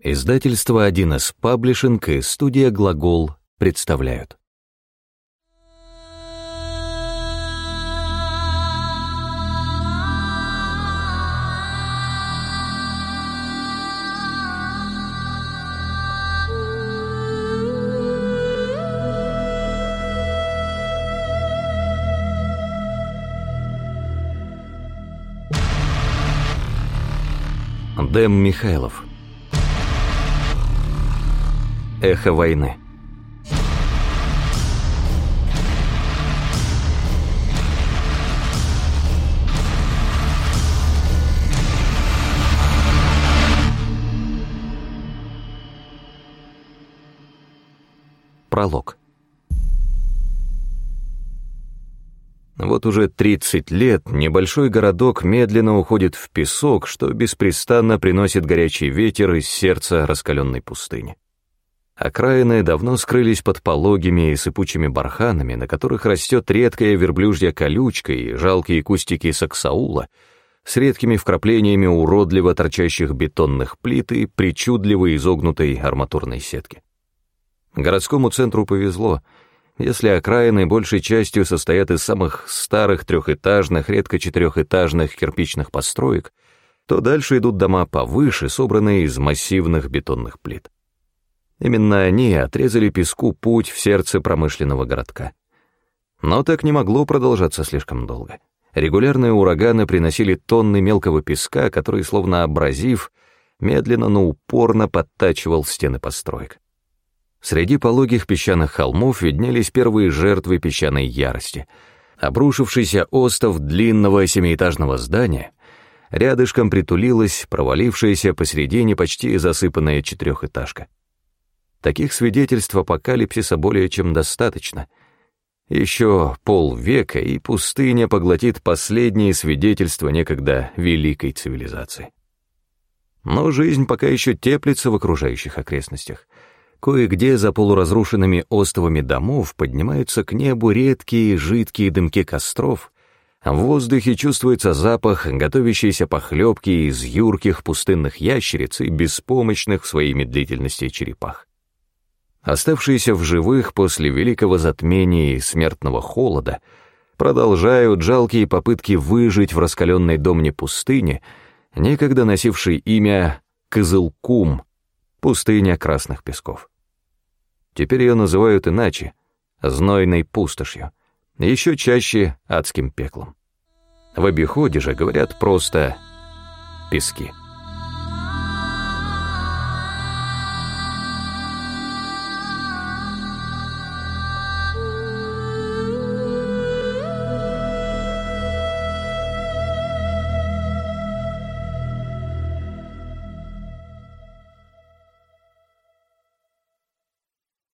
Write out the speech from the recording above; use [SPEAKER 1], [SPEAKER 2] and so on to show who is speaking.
[SPEAKER 1] Издательство 1С Паблишинг и студия «Глагол» представляют. Дэм Михайлов Эхо войны Пролог Вот уже 30 лет небольшой городок медленно уходит в песок, что беспрестанно приносит горячий ветер из сердца раскаленной пустыни. Окраины давно скрылись под пологими и сыпучими барханами, на которых растет редкая верблюжья колючка и жалкие кустики саксаула с редкими вкраплениями уродливо торчащих бетонных плит и причудливо изогнутой арматурной сетки. Городскому центру повезло. Если окраины большей частью состоят из самых старых трехэтажных, редко четырехэтажных кирпичных построек, то дальше идут дома повыше, собранные из массивных бетонных плит. Именно они отрезали песку путь в сердце промышленного городка. Но так не могло продолжаться слишком долго. Регулярные ураганы приносили тонны мелкого песка, который, словно абразив, медленно, но упорно подтачивал стены построек. Среди пологих песчаных холмов виднелись первые жертвы песчаной ярости. Обрушившийся остов длинного семиэтажного здания, рядышком притулилась провалившаяся посередине почти засыпанная четырехэтажка. Таких свидетельств апокалипсиса более чем достаточно. Еще полвека, и пустыня поглотит последние свидетельства некогда великой цивилизации. Но жизнь пока еще теплится в окружающих окрестностях. Кое-где за полуразрушенными островами домов поднимаются к небу редкие жидкие дымки костров, в воздухе чувствуется запах готовящейся похлебки из юрких пустынных ящериц и беспомощных в своей медлительности черепах. Оставшиеся в живых после великого затмения и смертного холода продолжают жалкие попытки выжить в раскаленной домне пустыне, некогда носившей имя Кызылкум, пустыня красных песков. Теперь ее называют иначе — знойной пустошью, еще чаще адским пеклом. В обиходе же говорят просто «пески».